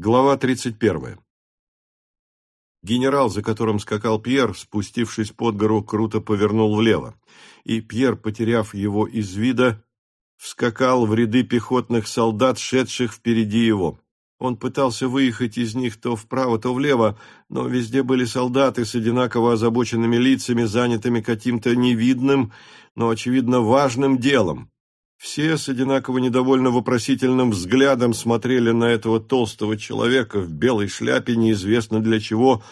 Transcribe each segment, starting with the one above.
Глава 31. Генерал, за которым скакал Пьер, спустившись под гору, круто повернул влево, и Пьер, потеряв его из вида, вскакал в ряды пехотных солдат, шедших впереди его. Он пытался выехать из них то вправо, то влево, но везде были солдаты с одинаково озабоченными лицами, занятыми каким-то невидным, но, очевидно, важным делом. Все с одинаково недовольно вопросительным взглядом смотрели на этого толстого человека в белой шляпе, неизвестно для чего,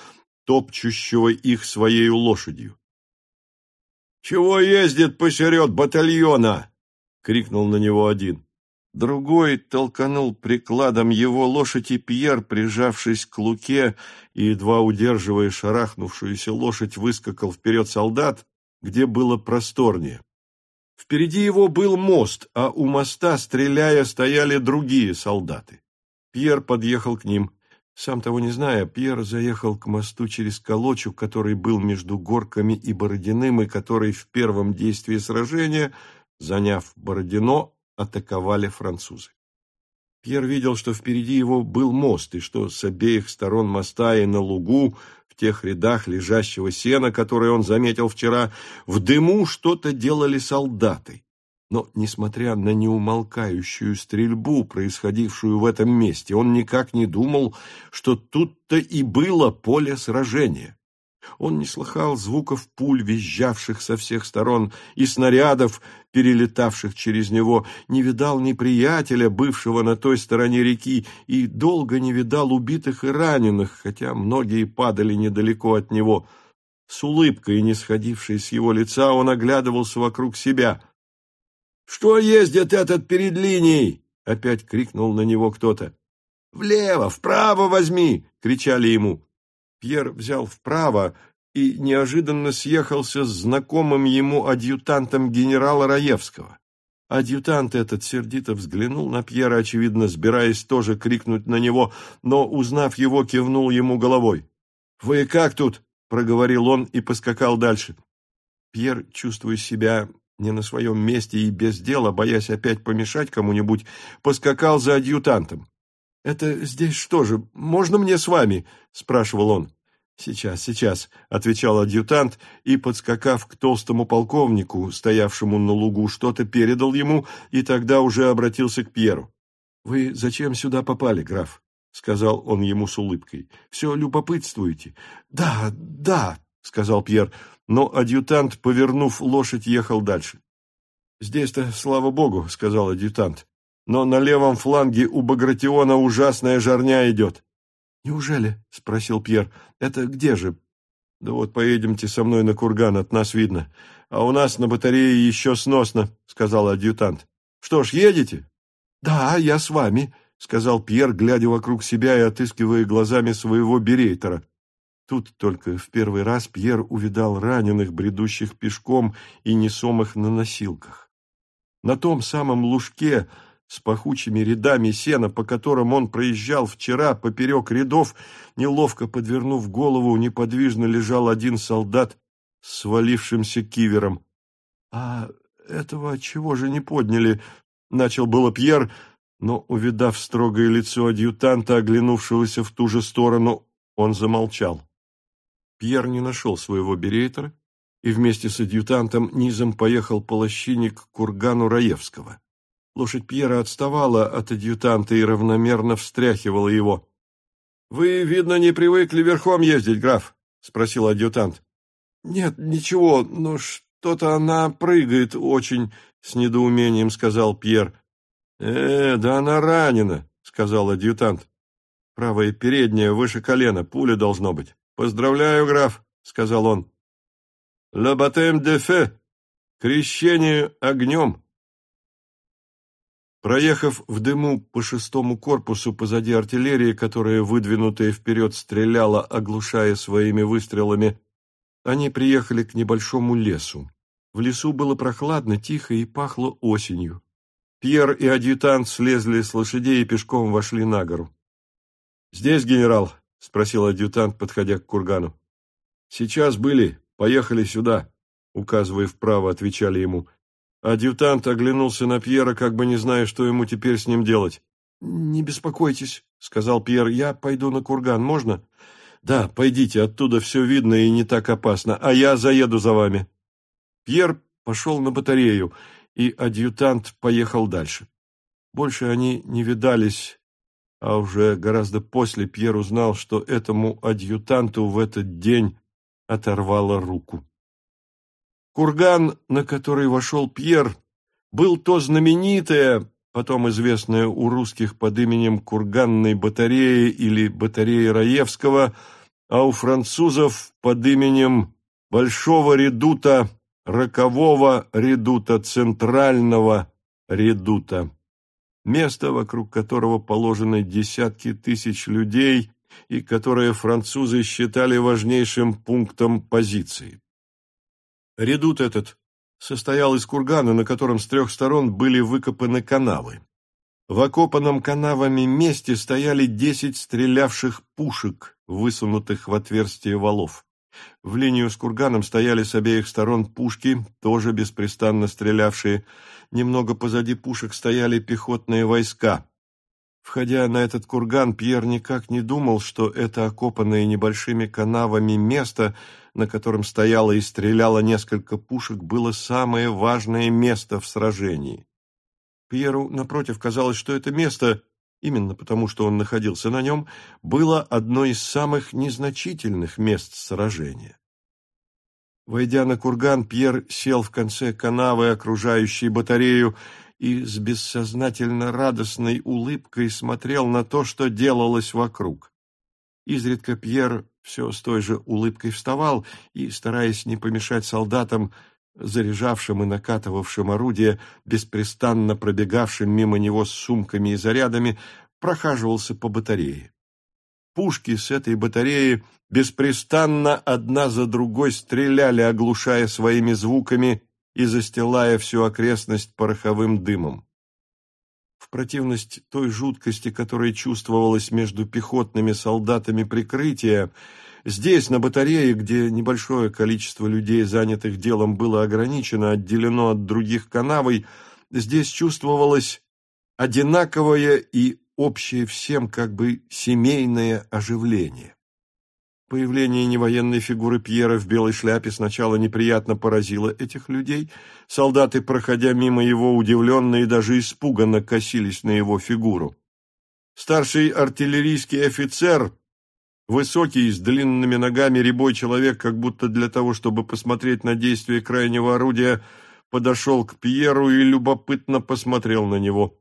топчущего их своей лошадью. «Чего ездит посеред батальона?» — крикнул на него один. Другой толканул прикладом его лошадь, и Пьер, прижавшись к луке и едва удерживая шарахнувшуюся лошадь, выскакал вперед солдат, где было просторнее. Впереди его был мост, а у моста, стреляя, стояли другие солдаты. Пьер подъехал к ним. Сам того не зная, Пьер заехал к мосту через Колочу, который был между Горками и Бородиным, и который в первом действии сражения, заняв Бородино, атаковали французы. Пьер видел, что впереди его был мост, и что с обеих сторон моста и на лугу тех рядах лежащего сена, которые он заметил вчера, в дыму что-то делали солдаты. Но, несмотря на неумолкающую стрельбу, происходившую в этом месте, он никак не думал, что тут-то и было поле сражения. Он не слыхал звуков пуль, визжавших со всех сторон, и снарядов, перелетавших через него, не видал ни приятеля, бывшего на той стороне реки, и долго не видал убитых и раненых, хотя многие падали недалеко от него. С улыбкой, не сходившей с его лица, он оглядывался вокруг себя. «Что ездит этот перед линией?» — опять крикнул на него кто-то. «Влево, вправо возьми!» — кричали ему. Пьер взял вправо и неожиданно съехался с знакомым ему адъютантом генерала Раевского. Адъютант этот сердито взглянул на Пьера, очевидно, сбираясь тоже крикнуть на него, но, узнав его, кивнул ему головой. «Вы как тут?» — проговорил он и поскакал дальше. Пьер, чувствуя себя не на своем месте и без дела, боясь опять помешать кому-нибудь, поскакал за адъютантом. «Это здесь что же, можно мне с вами?» — спрашивал он. «Сейчас, сейчас», — отвечал адъютант и, подскакав к толстому полковнику, стоявшему на лугу, что-то передал ему и тогда уже обратился к Пьеру. «Вы зачем сюда попали, граф?» — сказал он ему с улыбкой. «Все любопытствуете?» «Да, да», — сказал Пьер, но адъютант, повернув лошадь, ехал дальше. «Здесь-то, слава богу», — сказал адъютант но на левом фланге у Багратиона ужасная жарня идет. — Неужели? — спросил Пьер. — Это где же? — Да вот поедемте со мной на курган, от нас видно. А у нас на батарее еще сносно, — сказал адъютант. — Что ж, едете? — Да, я с вами, — сказал Пьер, глядя вокруг себя и отыскивая глазами своего берейтера. Тут только в первый раз Пьер увидал раненых, бредущих пешком и несомых на носилках. На том самом лужке с пахучими рядами сена, по которым он проезжал вчера поперек рядов, неловко подвернув голову, неподвижно лежал один солдат с свалившимся кивером. — А этого чего же не подняли? — начал было Пьер, но, увидав строгое лицо адъютанта, оглянувшегося в ту же сторону, он замолчал. Пьер не нашел своего берейтера и вместе с адъютантом низом поехал по лощине к кургану Раевского. Лошадь Пьера отставала от адъютанта и равномерно встряхивала его. — Вы, видно, не привыкли верхом ездить, граф? — спросил адъютант. — Нет, ничего, но что-то она прыгает очень, — с недоумением сказал Пьер. — Э, да она ранена, — сказал адъютант. — Правая передняя, выше колена, пуля должно быть. — Поздравляю, граф, — сказал он. — «Le baptême de feu» — крещение огнем. Проехав в дыму по шестому корпусу позади артиллерии, которая, выдвинутая вперед, стреляла, оглушая своими выстрелами, они приехали к небольшому лесу. В лесу было прохладно, тихо и пахло осенью. Пьер и адъютант слезли с лошадей и пешком вошли на гору. «Здесь, генерал?» — спросил адъютант, подходя к кургану. «Сейчас были, поехали сюда», — указывая вправо, отвечали ему. Адъютант оглянулся на Пьера, как бы не зная, что ему теперь с ним делать. — Не беспокойтесь, — сказал Пьер. «Я пойду на курган, можно?» «Да, пойдите, оттуда все видно и не так опасно, а я заеду за вами». Пьер пошел на батарею, и адъютант поехал дальше. Больше они не видались, а уже гораздо после Пьер узнал, что этому адъютанту в этот день оторвало руку. Курган, на который вошел Пьер, был то знаменитое, потом известное у русских под именем Курганной батареи или батареи Раевского, а у французов под именем Большого редута, Рокового редута, Центрального редута. Место, вокруг которого положены десятки тысяч людей и которое французы считали важнейшим пунктом позиции. Редут этот состоял из кургана, на котором с трех сторон были выкопаны канавы. В окопанном канавами месте стояли десять стрелявших пушек, высунутых в отверстие валов. В линию с курганом стояли с обеих сторон пушки, тоже беспрестанно стрелявшие. Немного позади пушек стояли пехотные войска. Входя на этот курган, Пьер никак не думал, что это окопанное небольшими канавами место, на котором стояло и стреляло несколько пушек, было самое важное место в сражении. Пьеру, напротив, казалось, что это место, именно потому что он находился на нем, было одно из самых незначительных мест сражения. Войдя на курган, Пьер сел в конце канавы, окружающей батарею, и с бессознательно радостной улыбкой смотрел на то, что делалось вокруг. Изредка Пьер все с той же улыбкой вставал и, стараясь не помешать солдатам, заряжавшим и накатывавшим орудие, беспрестанно пробегавшим мимо него с сумками и зарядами, прохаживался по батарее. Пушки с этой батареи беспрестанно одна за другой стреляли, оглушая своими звуками и застилая всю окрестность пороховым дымом. В противность той жуткости, которая чувствовалась между пехотными солдатами прикрытия, здесь, на батарее, где небольшое количество людей, занятых делом, было ограничено, отделено от других канавой, здесь чувствовалось одинаковое и общее всем как бы семейное оживление. Появление невоенной фигуры Пьера в белой шляпе сначала неприятно поразило этих людей. Солдаты, проходя мимо его, удивленно и даже испуганно косились на его фигуру. Старший артиллерийский офицер, высокий, с длинными ногами, рябой человек, как будто для того, чтобы посмотреть на действие крайнего орудия, подошел к Пьеру и любопытно посмотрел на него.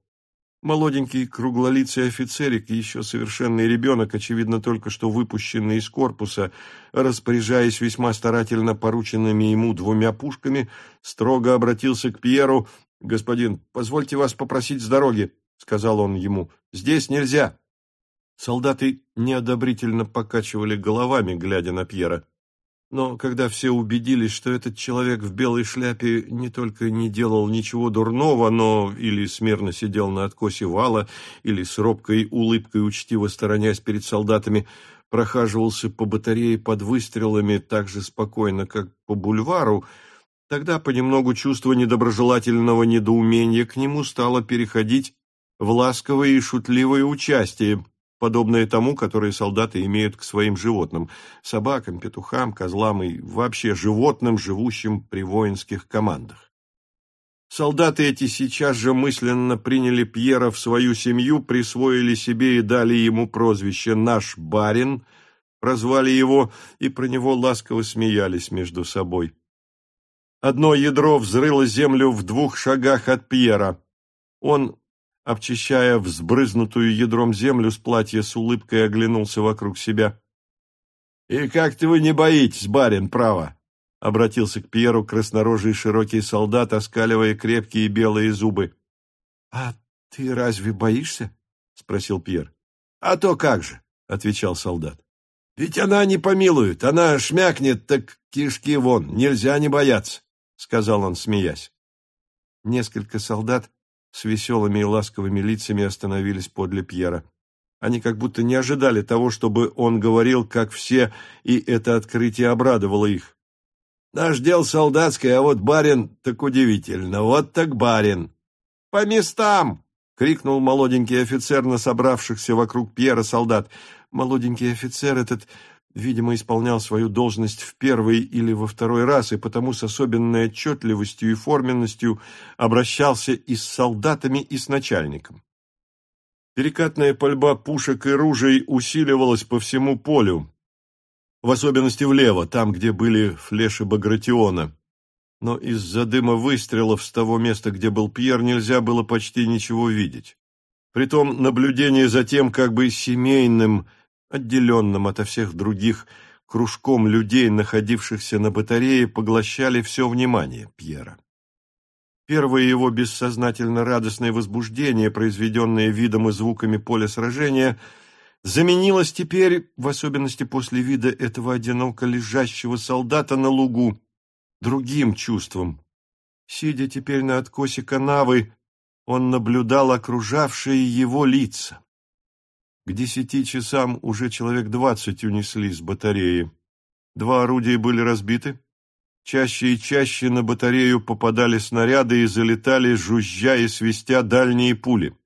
Молоденький круглолицый офицерик, еще совершенный ребенок, очевидно, только что выпущенный из корпуса, распоряжаясь весьма старательно порученными ему двумя пушками, строго обратился к Пьеру. «Господин, позвольте вас попросить с дороги», — сказал он ему. «Здесь нельзя». Солдаты неодобрительно покачивали головами, глядя на Пьера. Но когда все убедились, что этот человек в белой шляпе не только не делал ничего дурного, но или смирно сидел на откосе вала, или с робкой улыбкой учтиво сторонясь перед солдатами, прохаживался по батарее под выстрелами так же спокойно, как по бульвару, тогда понемногу чувство недоброжелательного недоумения к нему стало переходить в ласковое и шутливое участие, подобное тому, которое солдаты имеют к своим животным – собакам, петухам, козлам и вообще животным, живущим при воинских командах. Солдаты эти сейчас же мысленно приняли Пьера в свою семью, присвоили себе и дали ему прозвище «наш барин», прозвали его и про него ласково смеялись между собой. Одно ядро взрыло землю в двух шагах от Пьера. Он обчищая взбрызнутую ядром землю с платья, с улыбкой оглянулся вокруг себя. — И как-то вы не боитесь, барин, право? — обратился к Пьеру краснорожий широкий солдат, оскаливая крепкие белые зубы. — А ты разве боишься? — спросил Пьер. — А то как же, — отвечал солдат. — Ведь она не помилует, она шмякнет, так кишки вон, нельзя не бояться, — сказал он, смеясь. Несколько солдат с веселыми и ласковыми лицами остановились подле Пьера. Они как будто не ожидали того, чтобы он говорил, как все, и это открытие обрадовало их. «Наш дел солдатский, а вот барин так удивительно, вот так барин!» «По местам!» — крикнул молоденький офицер на собравшихся вокруг Пьера солдат. Молоденький офицер этот, видимо, исполнял свою должность в первый или во второй раз, и потому с особенной отчетливостью и форменностью обращался и с солдатами, и с начальником. Перекатная пальба пушек и ружей усиливалась по всему полю, в особенности влево, там, где были флеши Багратиона но из-за дыма выстрелов с того места, где был Пьер, нельзя было почти ничего видеть. Притом наблюдение за тем, как бы семейным, отделенным ото всех других, кружком людей, находившихся на батарее, поглощали все внимание Пьера. Первое его бессознательно радостное возбуждение, произведенное видом и звуками поля сражения, заменилось теперь, в особенности после вида этого одиноко лежащего солдата на лугу, другим чувством. Сидя теперь на откосе канавы, он наблюдал окружавшие его лица. К десяти часам уже человек двадцать унесли с батареи. Два орудия были разбиты. Чаще и чаще на батарею попадали снаряды и залетали, жужжа и свистя, дальние пули.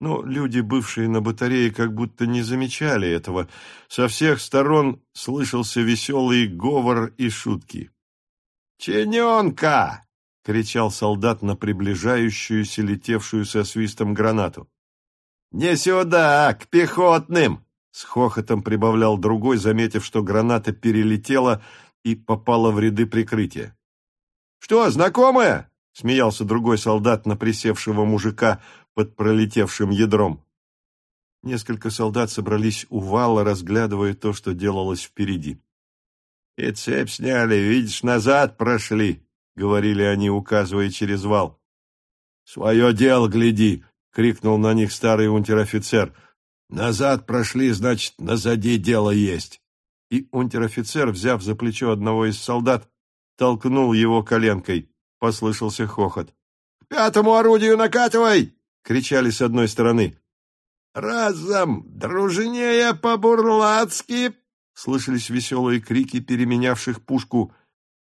Но люди, бывшие на батарее, как будто не замечали этого. Со всех сторон слышался веселый говор и шутки. «Чененка!» — кричал солдат на приближающуюся, летевшую со свистом гранату. «Не сюда, к пехотным!» — с хохотом прибавлял другой, заметив, что граната перелетела и попала в ряды прикрытия. «Что, знакомая?» — смеялся другой солдат на присевшего мужика под пролетевшим ядром. Несколько солдат собрались у вала, разглядывая то, что делалось впереди. И цепь сняли, видишь, назад прошли, — говорили они, указывая через вал. — Свое дело гляди, — крикнул на них старый унтер-офицер. — Назад прошли, значит, назади дело есть. И унтер-офицер, взяв за плечо одного из солдат, толкнул его коленкой. Послышался хохот. — К пятому орудию накатывай! — кричали с одной стороны. — Разом, дружнее по-бурлацки! Слышались веселые крики переменявших пушку.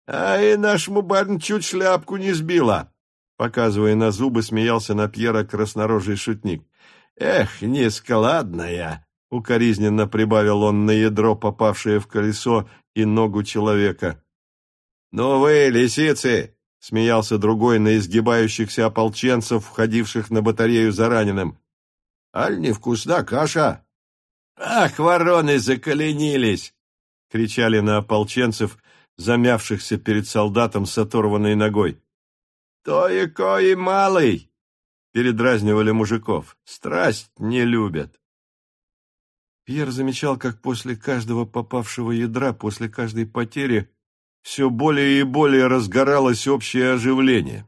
«Ай, нашему барин чуть шляпку не сбила!» Показывая на зубы, смеялся на Пьера краснорожий шутник. «Эх, нескладная!» — укоризненно прибавил он на ядро, попавшее в колесо и ногу человека. «Ну вы, лисицы!» — смеялся другой на изгибающихся ополченцев, входивших на батарею за раненым. «Аль невкусна каша!» «Ах, вороны заколенились!» — кричали на ополченцев, замявшихся перед солдатом с оторванной ногой. «То и кой малый!» — передразнивали мужиков. «Страсть не любят!» Пьер замечал, как после каждого попавшего ядра, после каждой потери, все более и более разгоралось общее оживление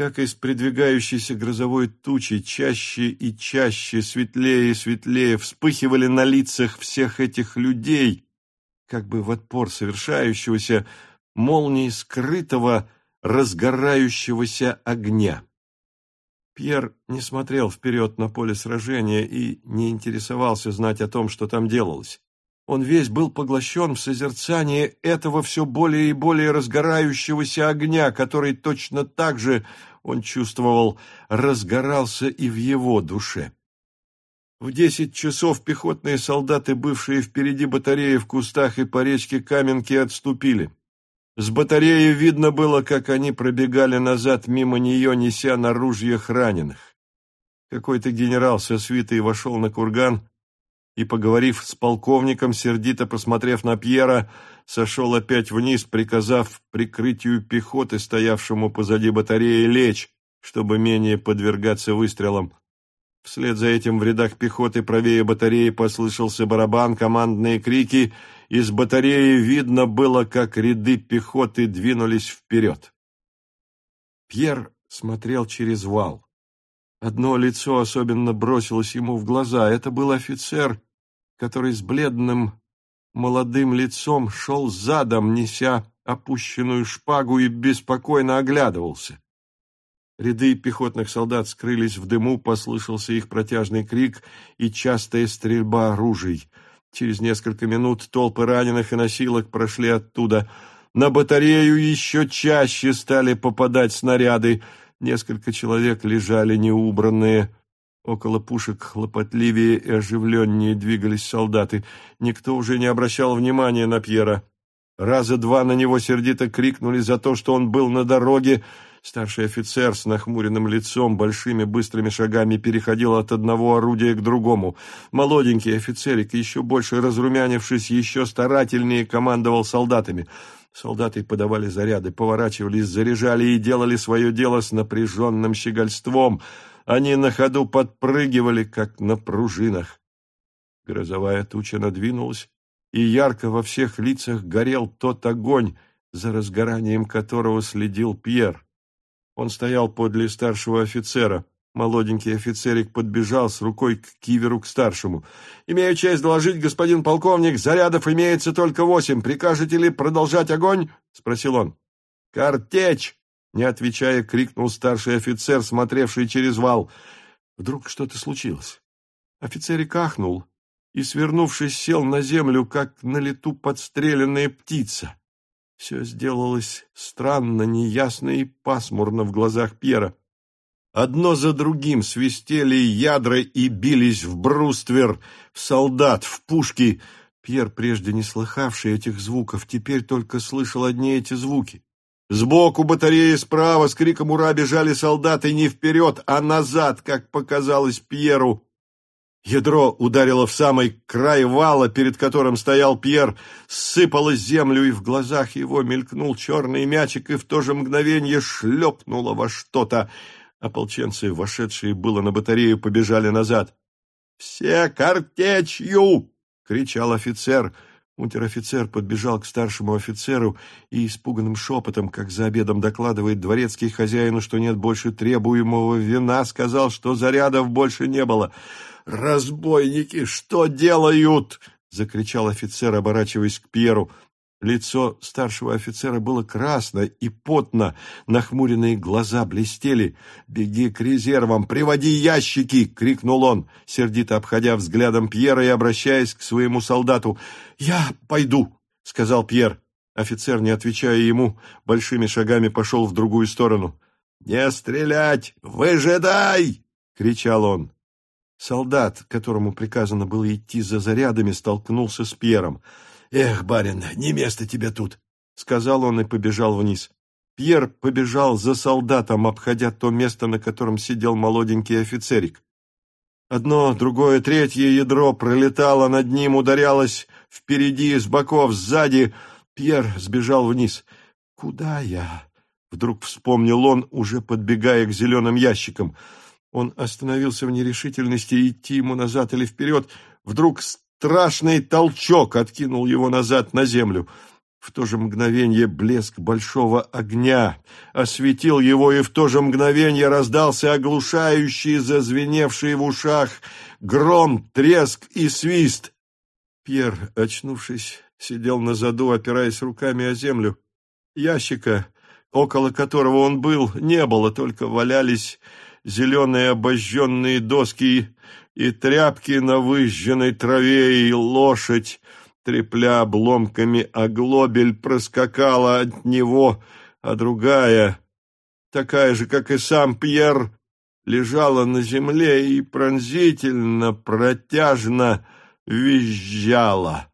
как из придвигающейся грозовой тучи чаще и чаще, светлее и светлее вспыхивали на лицах всех этих людей, как бы в отпор совершающегося молнии скрытого, разгорающегося огня. Пьер не смотрел вперед на поле сражения и не интересовался знать о том, что там делалось. Он весь был поглощен в созерцание этого все более и более разгорающегося огня, который точно так же он чувствовал, разгорался и в его душе. В десять часов пехотные солдаты, бывшие впереди батареи в кустах и по речке Каменки, отступили. С батареи видно было, как они пробегали назад мимо нее, неся на ружьях раненых. Какой-то генерал со свитой вошел на курган и, поговорив с полковником, сердито посмотрев на Пьера, сошел опять вниз, приказав прикрытию пехоты, стоявшему позади батареи, лечь, чтобы менее подвергаться выстрелам. Вслед за этим в рядах пехоты правее батареи послышался барабан, командные крики. Из батареи видно было, как ряды пехоты двинулись вперед. Пьер смотрел через вал. Одно лицо особенно бросилось ему в глаза. Это был офицер, который с бледным молодым лицом шел задом, неся опущенную шпагу и беспокойно оглядывался. Ряды пехотных солдат скрылись в дыму, послышался их протяжный крик и частая стрельба оружий. Через несколько минут толпы раненых и носилок прошли оттуда. На батарею еще чаще стали попадать снаряды. Несколько человек лежали неубранные. Около пушек хлопотливее и оживленнее двигались солдаты. Никто уже не обращал внимания на Пьера. Раза два на него сердито крикнули за то, что он был на дороге. Старший офицер с нахмуренным лицом большими быстрыми шагами переходил от одного орудия к другому. Молоденький офицерик, еще больше разрумянившись, еще старательнее командовал солдатами. Солдаты подавали заряды, поворачивались, заряжали и делали свое дело с напряженным щегольством. Они на ходу подпрыгивали, как на пружинах. Грозовая туча надвинулась, и ярко во всех лицах горел тот огонь, за разгоранием которого следил Пьер. Он стоял подле старшего офицера. Молоденький офицерик подбежал с рукой к киверу к старшему. «Имею честь доложить, господин полковник, зарядов имеется только восемь. Прикажете ли продолжать огонь?» — спросил он. «Картечь!» — не отвечая, крикнул старший офицер, смотревший через вал. Вдруг что-то случилось. Офицерик ахнул и, свернувшись, сел на землю, как на лету подстреленная птица. Все сделалось странно, неясно и пасмурно в глазах Пьера. Одно за другим свистели ядра и бились в бруствер, в солдат, в пушки. Пьер, прежде не слыхавший этих звуков, теперь только слышал одни эти звуки. Сбоку батареи справа с криком «Ура!» бежали солдаты не вперед, а назад, как показалось Пьеру. Ядро ударило в самый край вала, перед которым стоял Пьер, сыпало землю, и в глазах его мелькнул черный мячик, и в то же мгновение шлепнуло во что-то. Ополченцы, вошедшие было на батарею, побежали назад. «Все картечью!» — кричал офицер. Унтер-офицер подбежал к старшему офицеру и испуганным шепотом, как за обедом докладывает дворецкий хозяину, что нет больше требуемого вина, сказал, что зарядов больше не было. «Разбойники, что делают?» — закричал офицер, оборачиваясь к Пьеру. Лицо старшего офицера было красно и потно, нахмуренные глаза блестели. «Беги к резервам, приводи ящики!» — крикнул он, сердито обходя взглядом Пьера и обращаясь к своему солдату. «Я пойду!» — сказал Пьер. Офицер, не отвечая ему, большими шагами пошел в другую сторону. «Не стрелять! Выжидай!» — кричал он. Солдат, которому приказано было идти за зарядами, столкнулся с Пьером. «Эх, барин, не место тебе тут!» — сказал он и побежал вниз. Пьер побежал за солдатом, обходя то место, на котором сидел молоденький офицерик. Одно, другое, третье ядро пролетало над ним, ударялось впереди, с боков, сзади. Пьер сбежал вниз. «Куда я?» — вдруг вспомнил он, уже подбегая к зеленым ящикам. Он остановился в нерешительности, идти ему назад или вперед. Вдруг страшный толчок откинул его назад на землю. В то же мгновение блеск большого огня осветил его, и в то же мгновение раздался оглушающий, зазвеневший в ушах гром, треск и свист. Пьер, очнувшись, сидел на заду, опираясь руками о землю. Ящика, около которого он был, не было, только валялись зеленые обожженные доски и тряпки на выжженной траве, и лошадь, трепля обломками, а глобель проскакала от него, а другая, такая же, как и сам Пьер, лежала на земле и пронзительно, протяжно визжала.